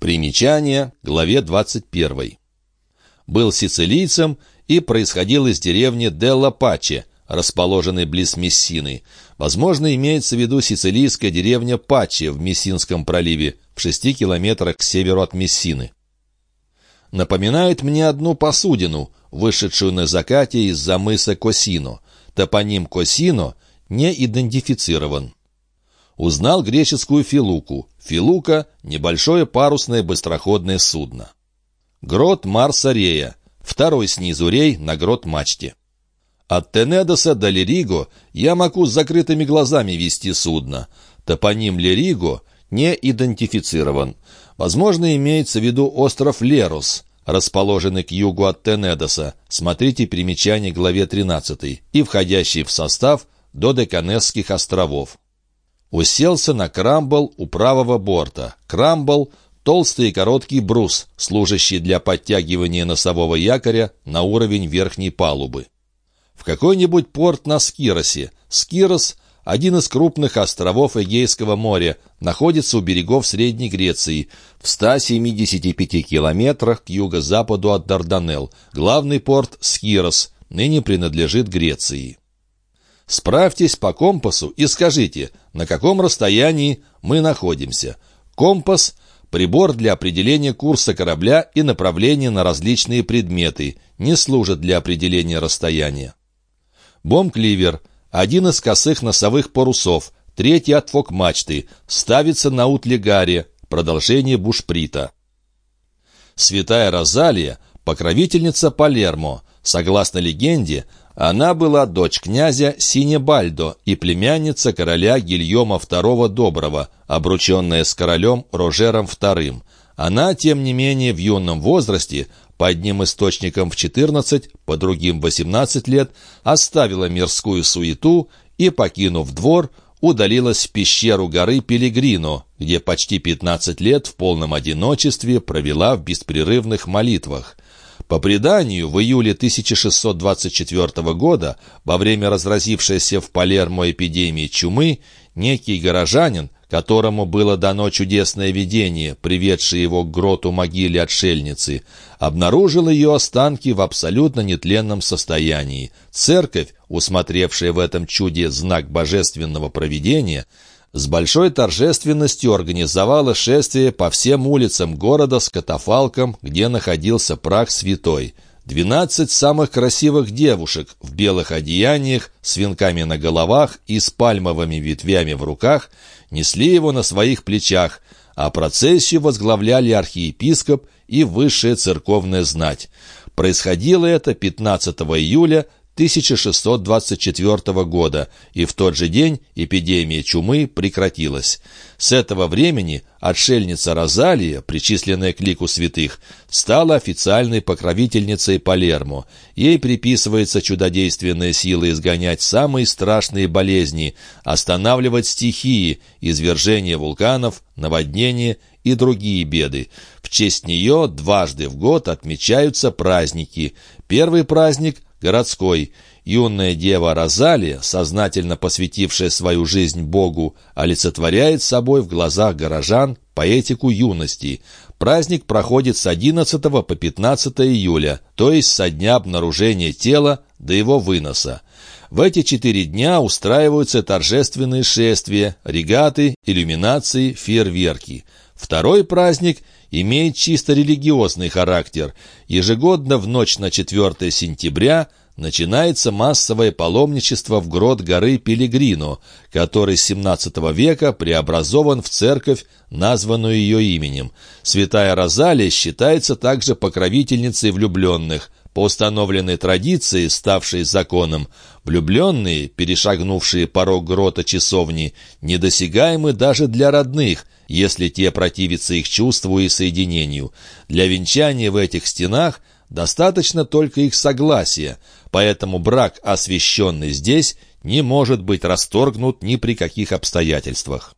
Примечание, главе 21. Был сицилийцем и происходил из деревни Делла Паче, расположенной близ Мессины. Возможно, имеется в виду сицилийская деревня Паче в Мессинском проливе, в шести километрах к северу от Мессины. Напоминает мне одну посудину, вышедшую на закате из-за мыса Косино. Топоним Косино не идентифицирован. Узнал греческую филуку. Филука — небольшое парусное быстроходное судно. Грот Марса Рея. Второй снизу рей на грот мачте. От Тенедоса до Лериго я могу с закрытыми глазами вести судно. Топоним Лериго не идентифицирован. Возможно, имеется в виду остров Лерус, расположенный к югу от Тенедоса. Смотрите примечание главе 13 и входящий в состав Додеканесских островов. Уселся на крамбл у правого борта. Крамбл — толстый и короткий брус, служащий для подтягивания носового якоря на уровень верхней палубы в какой-нибудь порт на Скиросе. Скирос – один из крупных островов Эгейского моря, находится у берегов Средней Греции, в 175 километрах к юго-западу от Дарданелл. Главный порт – Скирос, ныне принадлежит Греции. Справьтесь по компасу и скажите, на каком расстоянии мы находимся. Компас – прибор для определения курса корабля и направления на различные предметы, не служит для определения расстояния. Бомб-кливер — один из косых носовых парусов, третий от фок-мачты, ставится на утлегаре, продолжение бушприта. Святая Розалия — покровительница Палермо. Согласно легенде, она была дочь князя Синебальдо и племянница короля Гильома II Доброго, обрученная с королем Рожером II. Она, тем не менее, в юном возрасте по одним источникам в 14, по другим 18 лет, оставила мирскую суету и, покинув двор, удалилась в пещеру горы Пелегрино, где почти 15 лет в полном одиночестве провела в беспрерывных молитвах. По преданию, в июле 1624 года, во время разразившейся в Палермо эпидемии чумы, некий горожанин, которому было дано чудесное видение, приведшее его к гроту могиле отшельницы, обнаружил ее останки в абсолютно нетленном состоянии. Церковь, усмотревшая в этом чуде знак божественного провидения, с большой торжественностью организовала шествие по всем улицам города с катафалком, где находился прах святой – Двенадцать самых красивых девушек в белых одеяниях, с венками на головах и с пальмовыми ветвями в руках несли его на своих плечах, а процессию возглавляли архиепископ и высшая церковная знать. Происходило это 15 июля 1624 года, и в тот же день эпидемия чумы прекратилась. С этого времени отшельница Розалия, причисленная к лику святых, стала официальной покровительницей Палермо. Ей приписывается чудодейственная сила изгонять самые страшные болезни, останавливать стихии, извержение вулканов, наводнения и другие беды. В честь нее дважды в год отмечаются праздники. Первый праздник – городской. Юная дева Розалия, сознательно посвятившая свою жизнь Богу, олицетворяет собой в глазах горожан поэтику юности. Праздник проходит с 11 по 15 июля, то есть со дня обнаружения тела до его выноса. В эти четыре дня устраиваются торжественные шествия, регаты, иллюминации, фейерверки. Второй праздник имеет чисто религиозный характер. Ежегодно в ночь на 4 сентября начинается массовое паломничество в грот горы Пелегрино, который с 17 века преобразован в церковь, названную ее именем. Святая Розалия считается также покровительницей влюбленных. По установленной традиции, ставшей законом, влюбленные, перешагнувшие порог грота часовни, недосягаемы даже для родных – если те противятся их чувству и соединению. Для венчания в этих стенах достаточно только их согласия, поэтому брак, освященный здесь, не может быть расторгнут ни при каких обстоятельствах.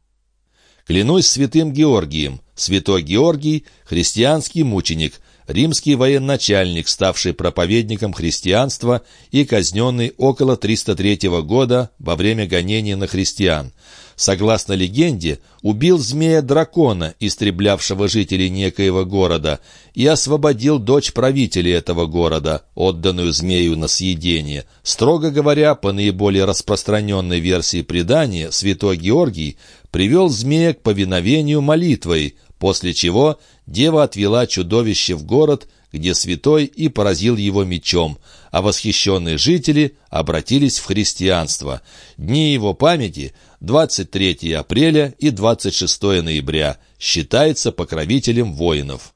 Клянусь святым Георгием, святой Георгий – христианский мученик. Римский военачальник, ставший проповедником христианства и казненный около 303 года во время гонений на христиан. Согласно легенде, убил змея-дракона, истреблявшего жителей некоего города, и освободил дочь правителя этого города, отданную змею на съедение. Строго говоря, по наиболее распространенной версии предания, святой Георгий привел змея к повиновению молитвой, после чего дева отвела чудовище в город, где святой и поразил его мечом, а восхищенные жители обратились в христианство. Дни его памяти 23 апреля и 26 ноября считается покровителем воинов.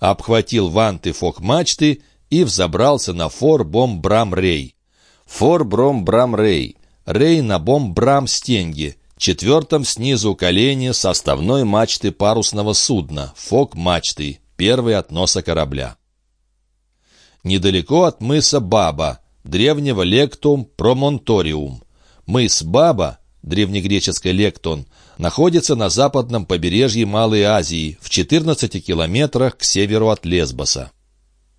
Обхватил ванты фок-мачты и взобрался на фор Бом-Брам-Рей. Фор Бром-Брам-Рей. Рей на Бом-Брам-Стенге – четвертом снизу колени составной мачты парусного судна, фок-мачты, первый от носа корабля. Недалеко от мыса Баба, древнего лектум Промонториум. Мыс Баба, древнегреческий лектон, находится на западном побережье Малой Азии, в 14 километрах к северу от Лесбоса.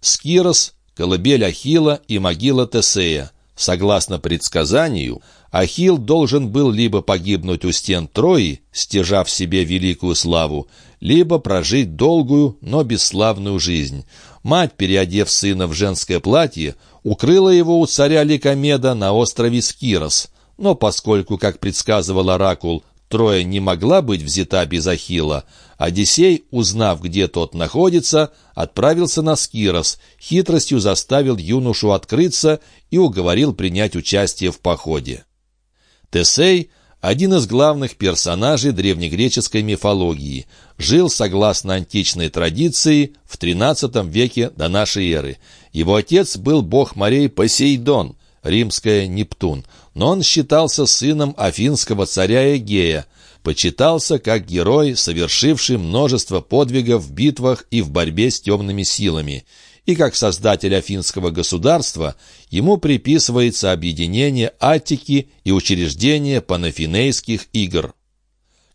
Скирос, колыбель Ахила и могила Тесея. Согласно предсказанию, Ахилл должен был либо погибнуть у стен Трои, стяжав себе великую славу, либо прожить долгую, но бесславную жизнь. Мать, переодев сына в женское платье, укрыла его у царя Ликомеда на острове Скирос. Но поскольку, как предсказывал Оракул, Троя не могла быть взята без Ахилла, Одиссей, узнав, где тот находится, отправился на Скирос, хитростью заставил юношу открыться и уговорил принять участие в походе. Тесей – один из главных персонажей древнегреческой мифологии. Жил, согласно античной традиции, в XIII веке до нашей эры. Его отец был бог морей Посейдон, римская Нептун, но он считался сыном афинского царя Эгея, почитался как герой, совершивший множество подвигов в битвах и в борьбе с темными силами и как создатель афинского государства ему приписывается объединение Аттики и учреждение панафинейских игр.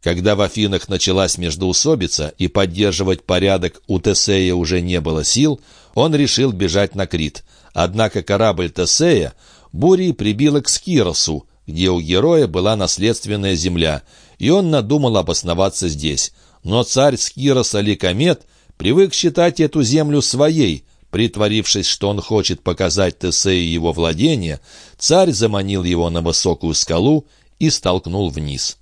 Когда в Афинах началась междоусобица и поддерживать порядок у Тесея уже не было сил, он решил бежать на Крит. Однако корабль Тесея бурей прибило к Скиросу, где у героя была наследственная земля, и он надумал обосноваться здесь. Но царь Скироса Ликомет привык считать эту землю своей, Притворившись, что он хочет показать Тесею его владение, царь заманил его на высокую скалу и столкнул вниз.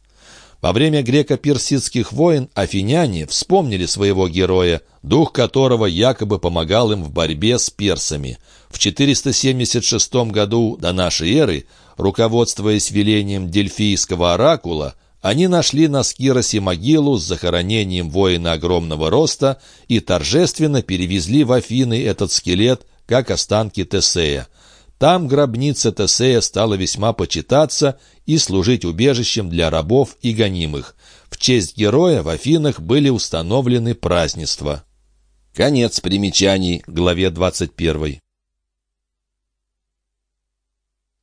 Во время греко-персидских войн афиняне вспомнили своего героя, дух которого якобы помогал им в борьбе с персами. В 476 году до нашей эры, руководствуясь велением дельфийского оракула, они нашли на Скиросе могилу с захоронением воина огромного роста и торжественно перевезли в Афины этот скелет, как останки Тесея. Там гробница Тесея стала весьма почитаться и служить убежищем для рабов и гонимых. В честь героя в Афинах были установлены празднества. Конец примечаний, главе 21.